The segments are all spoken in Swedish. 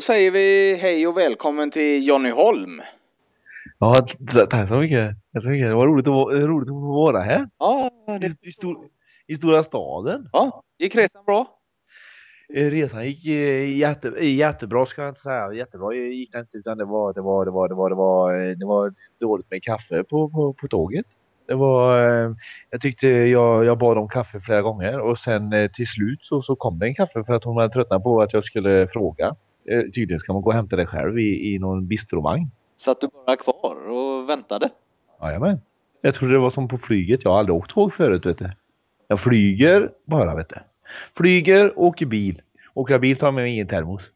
Då säger vi hej och välkommen till Johnny Holm. Ja, tack så mycket. Tack så mycket. Det var roligt att, vara- roligt att vara här. Ja, det, i, stor, I stora staden. ja, gick resan bra? Eh, Resan gick eh, jätte, eh, jättebra ska jag inte säga. Jättebra gick det inte utan det var, det var, det var, det var, det var, det var dåligt med kaffe på, på, på tåget. Det var, jag tyckte jag, jag bad om kaffe flera gånger och sen till slut så, så kom det en kaffe för att hon hade tröttnat på att jag skulle fråga. Eh, Tydligen ska man gå och hämta det själv i, i någon bistrovagn. Satt du bara kvar och väntade? Jajamän. Jag trodde det var som på flyget. Jag har aldrig åkt tåg förut vet du. Jag flyger bara vet du. Flyger, åker bil. Åker jag bil tar med mig ingen termos.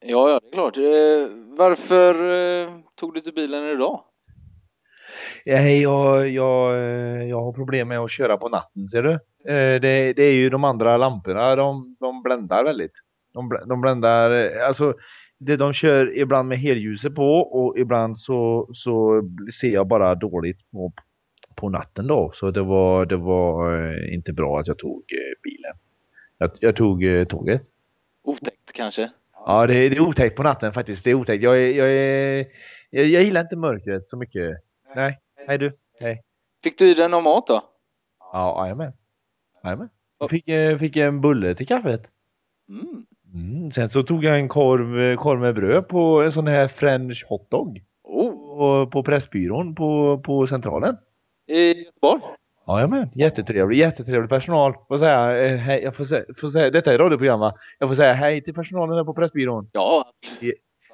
Ja, ja, det är klart. Eh, varför eh, tog du till bilen idag? Jag, jag, jag har problem med att köra på natten ser du. Det, det är ju de andra lamporna, de, de bländar väldigt. De, de bländar, alltså det, de kör ibland med helljuset på och ibland så, så ser jag bara dåligt på, på natten då. Så det var, det var eh, inte bra att jag tog eh, bilen. Jag, jag tog eh, tåget. Otäckt kanske? Ja, det, är- det är otäckt på natten faktiskt. Det är otäckt. Jag, är- jag, är, jag, jag gillar inte mörkret så mycket. Nej, hej du. Hej. Fick du i dig någon mat då? Ja, jajamän. Jajamän. Jag fick, fick en bulle till kaffet. Mm. Mm. Sen så tog jag en korv, korv med bröd på en sån här french hotdog. Oh, På, Pressbyrån på, på Centralen. i Göteborg? Jajamän, jättetrevlig, jättetrevlig personal. Får säga, eh, hej, jag får säga, får säga, detta är radioprogram va? Jag får säga hej till personalen där på Pressbyrån. Ja,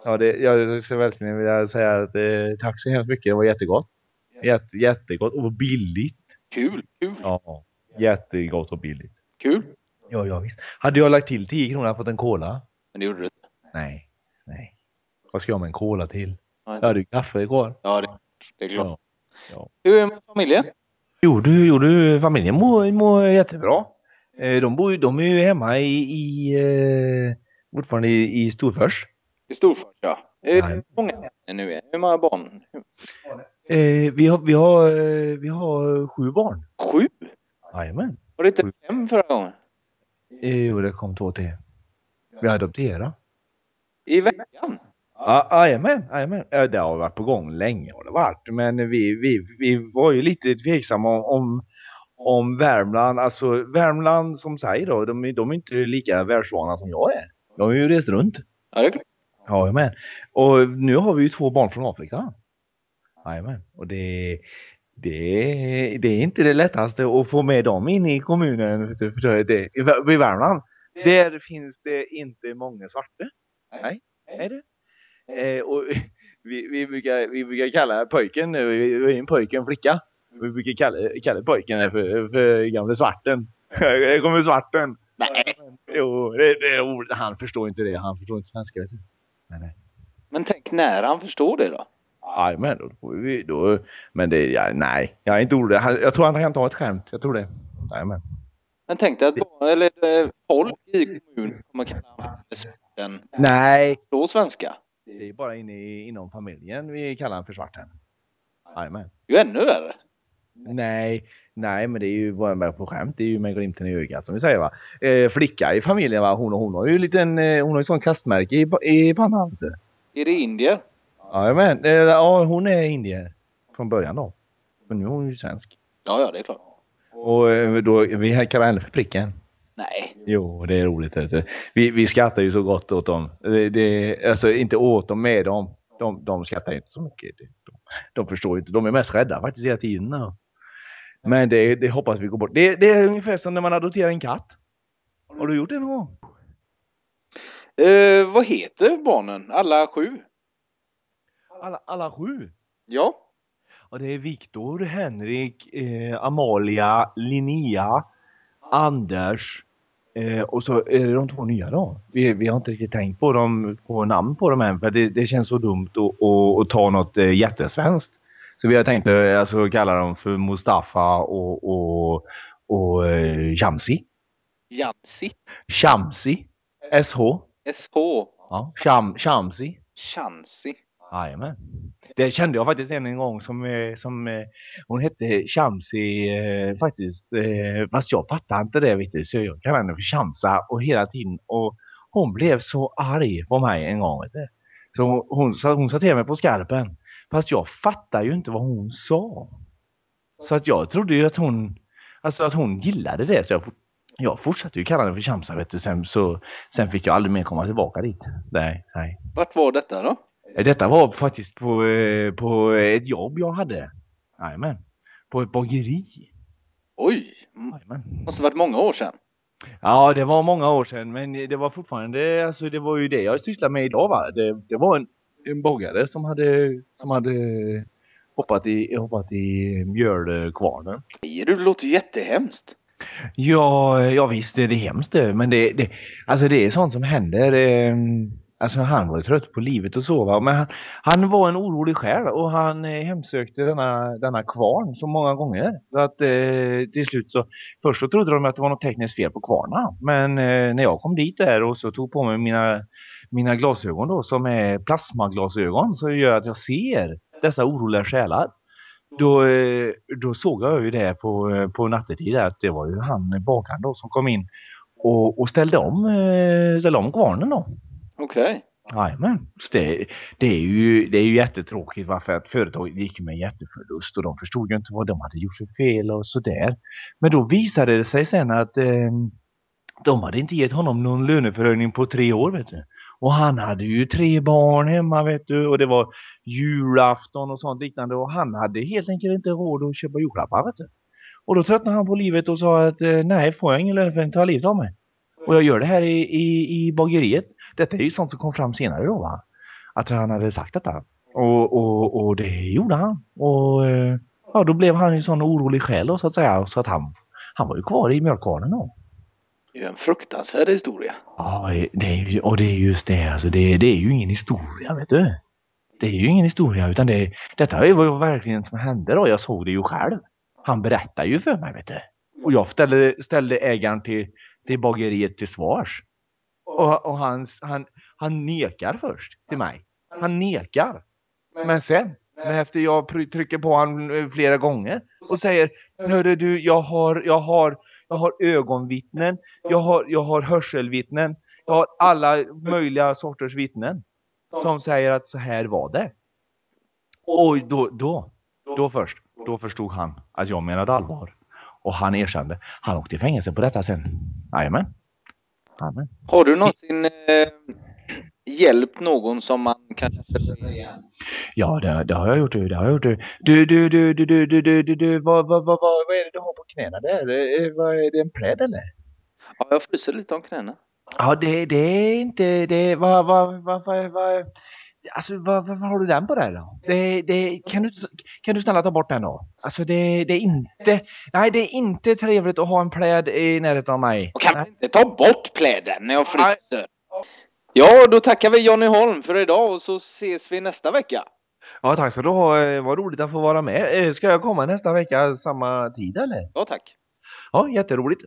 Ja, det, jag ska verkligen vilja säga att eh, tack så hemskt mycket. Det var jättegott. Jätte, jättegott och billigt. kul, kul, Ja, jättegott och billigt. kul. Ja, ja visst. Hade jag lagt till 10 kronor hade jag fått en cola? Men det gjorde du inte. Nej, nej. Vad ska jag med en cola till? Ja, Jag hade ju kaffe kvar. Ja, det, det är klart. Ja. ja. Hur är det med familjen? Jo du, jo du, familjen mår, mår jättebra. Eh, de, bor, ju- de är ju hemma i, i eh, fortfarande i, i Storfors. I Storfors, ja. Hur många är nu? Hur många barn? Eh, vi, har, vi, har, vi har sju barn. Sju? Jajamän. Var det inte fem förra gången? Jo, det kom två till. Vi adopterade. I veckan? Ja, Jajamän, jajamän. Ja, Det har varit på gång länge har det varit. Men vi, vi, vi var ju lite tveksamma om, om, om Värmland. Alltså Värmland som säger då, de, är- de är inte lika världsvana som jag är. Jag har ju rest runt. Ja, det är klart. Jajamän. Och nu har vi ju två barn från Afrika. Jajamän. Och det, det, det är inte det lättaste att få med dem in i kommunen. för det, I Vär- i Värmland, där finns det inte många svarta. Nej, är det. Eh, och vi, vi, brukar, vi brukar kalla pojken, vi är en pojke en flicka. Vi brukar kalla, kalla pojken för, för gamle svarten. Här kommer svarten. Nej. Jo, det, det, han förstår inte det. Han förstår inte svenska. Nej, nej. Men tänk när han förstår det då? Jajamän, då får vi då. Men det, ja, nej, jag är inte orolig. Jag tror han kan ta ett skämt. Jag tror det. Jajamän. Men tänk dig att barn, eller, eh, folk i kommunen kommer kalla honom för svarten. Nej. Förstår svenska. Det är bara inne i, inom familjen vi kallar honom för svarten. Jajamän. Ju ännu värre. Nej, nej, men det är ju bara med på skämt. Det är ju med glimten i ögat som vi säger va. Eh, flicka i familjen va, hon, hon har ju en liten, eh, hon har ju sån kastmärke i, i pannan. Är det indier? Jajamän, ja hon är indier från början då. Men nu är hon ju svensk. Ja, ja, det är klart. Och eh, då, vi kallar henne för pricken. Nej. Jo, det är roligt. Vi, vi skrattar ju så gott åt dem. Det, det, alltså inte åt dem, med dem. De, de skrattar inte så mycket. De, de förstår ju inte. De är mest rädda faktiskt hela tiden. Men det, det hoppas vi går bort. Det, det är ungefär som när man adopterar en katt. Har du gjort det någon gång? Eh, vad heter barnen? Alla sju? Alla, alla sju? Ja. Ja, det är Viktor, Henrik, eh, Amalia, Linnea, Anders eh, och så är det de två nya då. Vi, vi har inte riktigt tänkt på, dem, på namn på dem än för det, det känns så dumt att, att, att ta något eh, jättesvenskt. Så vi har tänkt alltså, kalla dem för Mustafa och, och, och eh, Shamsi. Jansi. Shamsi. SH. SH. Ja, Sham, Shamsi. Chansi. Jajamän. Det kände jag faktiskt en gång som, eh, som eh, hon hette Shamsi eh, faktiskt. Eh, fast jag fattade inte det vet du. Så jag kallade henne för Shamsa och hela tiden. Och hon blev så arg på mig en gång. Vet du. Så hon, hon, sa- hon sa till mig på skarpen. Fast jag fattade ju inte vad hon sa. Så att jag trodde ju att hon, alltså att hon gillade det. Så jag, jag fortsatte ju kalla henne för Shamsa. vet du. Sen, så, sen fick jag aldrig mer komma tillbaka dit. Nej, nej. Vart var detta då? Detta var faktiskt på, eh, på ett jobb jag hade. Jajamän. På ett bageri. Oj, Jajamän. måste varit många år sedan. Ja, det var många år sedan, men det var fortfarande, alltså det var ju det jag sysslar med idag va. Det, det var en, en bagare som hade, som hade hoppat i, hoppat i mjölkvarnen. Du, det låter ju jättehemskt. Ja, ja visst är det hemskt det, men det, det, alltså det är sånt som händer. Alltså han var ju trött på livet och så va, men han, han var en orolig själ och han eh, hemsökte denna, denna kvarn så många gånger. Så att eh, till slut så, först så trodde de att det var något tekniskt fel på kvarnen. Men eh, när jag kom dit där och så tog på mig mina, mina glasögon då som är plasmaglasögon så gör att jag ser dessa oroliga själar. Då, eh, då såg jag ju det på, eh, på nattetid att det var ju han eh, bagaren då som kom in och, och ställde om, eh, ställde om kvarnen då. Okej. Jajamän. Det, det, är ju, det är ju jättetråkigt varför att företaget gick med jätteförlust och de förstod ju inte vad de hade gjort för fel och sådär. Men då visade det sig sen att eh, de hade inte gett honom någon löneförhöjning på tre år vet du. Och han hade ju tre barn hemma vet du och det var julafton och sånt liknande och han hade helt enkelt inte råd att köpa julklappar vet du. Och då tröttnade han på livet och sa att eh, nej får jag ingen löneförhöjning tar jag livet av mig. Och jag gör det här i, i, i bageriet. Detta är ju sånt som kom fram senare då va. Att han hade sagt detta. Och, och, och det gjorde han. Och eh, ja, då blev han ju sån orolig själ då, så att säga. Så att han, han var ju kvar i mjölkkvarnen då. Det är ju en fruktansvärd historia. Ja, det är ju, och det är just det. Alltså det, det är ju ingen historia vet du. Det är ju ingen historia utan det, detta är ju verkligen som hände då. Jag såg det ju själv. Han berättade ju för mig vet du. Och jag ställde, ställde ägaren till, till bageriet till svars. Och, och han, han, han nekar först till mig. Han nekar. Men sen, när efter jag trycker på honom eh, flera gånger och säger Hörru du, jag har, jag har, jag har ögonvittnen, jag har, jag har hörselvittnen, jag har alla möjliga sorters vittnen som säger att så här var det. Och då, då, då först, då förstod han att jag menade allvar. Och han erkände. Han åkte i fängelse på detta sen. Jajamän. Jajamän. Har du någonsin eh, hjälpt någon som man kanske känner igen? Ja, det, det har jag gjort. Det har jag gjort. du. Du, du, du, du, du, du, du, du, vad, vad, vad, vad, är det du har på knäna där? Eh, Vad är det en pläd eller? Ja, jag fryser lite om knäna. Ja, det, det är inte, det, vad, vad, vad, vad, vad Alltså vad har du den på där då? Det, det, kan, du, kan du snälla ta bort den då? Alltså det, det är inte, nej det är inte trevligt att ha en pläd i närheten av mig. Och kan man inte ta bort pläden när jag fryser? Ja, då tackar vi Johnny Holm för idag och så ses vi nästa vecka. Ja tack så du ha, Eh, vad roligt att få vara med. Eh, Ska jag komma nästa vecka samma tid eller? Ja, tack. Ja, jätteroligt.